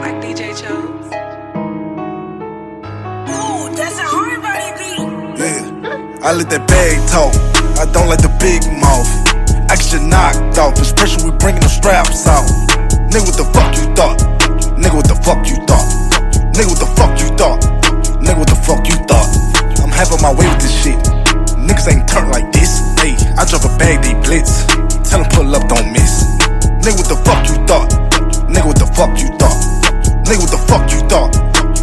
like DJ Chose. Ooh, that's a hard body beat. Yeah, I let that bag talk. I don't like the big mouth. I get you knocked off. It's pressure, we bringing the straps out. Nigga, what the fuck you thought? Nigga, what the fuck you thought? Nigga, what the fuck you thought? Nigga, what the fuck you thought? I'm having my way with this shit. Niggas ain't turned like this. Hey, I drop a bag, they blitz. Tell them pull up, don't miss. Nigga, what the fuck you thought? Fuck you thought? Nigga, what the fuck you thought?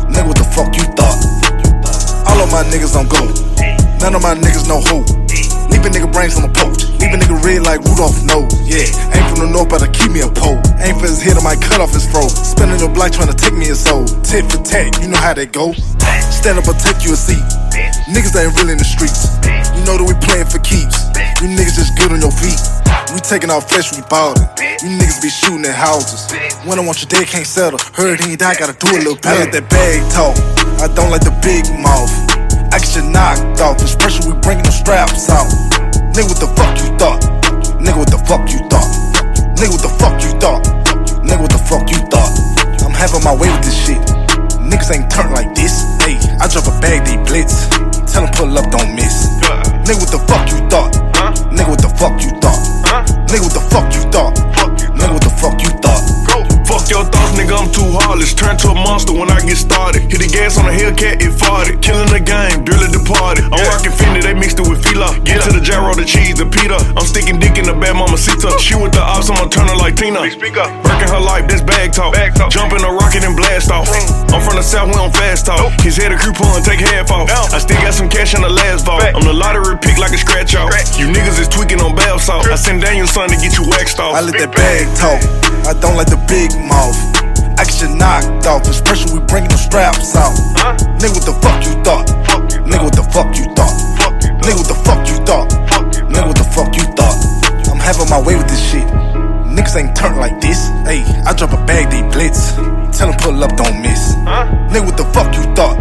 Nigga, what the fuck you thought? All of my niggas on go. None of my niggas know who. Leave a nigga brains on the poach. Leave a nigga red like Rudolph nose. Yeah, ain't from the north, better keep me a pole. Ain't for his head, I might cut off his throat. Spinning your block trying to take me a soul. Tit for tat, you know how that go. Stand up or take you a seat. Niggas ain't really in the streets. You know that we playing for keeps. You niggas just good on your feet. We taking our flesh, we ballin'. You niggas be shooting at houses. When I want your dead, can't settle. Heard he ain't die, gotta do a little better. I that bag talk. I don't like the big mouth. I get you knocked off. This pressure, we bringing the straps out. Nigga, what the fuck you thought? Nigga, what the fuck you thought? Nigga, what the fuck you thought? Nigga, what the fuck you thought? I'm having my way with this shit. Niggas ain't turned like this. Hey, I drop a bag, they blitz. Tell them pull up, don't miss. Nigga, what the fuck you thought? Nigga, what the fuck you thought? Fuck you Nigga, what the fuck you thought? Go. Fuck your thoughts, nigga, I'm too heartless. Turn to a monster when I get started. Hit the gas on a Hellcat, it farted. Killing the game, driller departed. I'm rockin' Fendi, they mixed it with Fila. Get to the gyro, the cheese, the pita. I'm sticking dick in the bad mama Sita. She with the ops, I'ma turn her like Tina. Working her life, that's bag talk. Jumping a rocket and blast off. I'm from the south, we on fast talk. His head a coupon, take half off. I still got some cash in the last vault. I'm the lottery pick salt. I send Daniel-san to get you waxed off. I let that bag talk. I don't like the big mouth. I get you knocked off. This pressure, we bringing the straps out. Nigga, what the fuck you thought? Nigga, what the fuck you thought? Nigga, what the fuck you thought? Nigga, what the fuck you thought? I'm having my way with this shit. Niggas ain't turned like this. Hey, I drop a bag, they blitz. Tell them pull up, don't miss. Nigga, what the fuck you thought?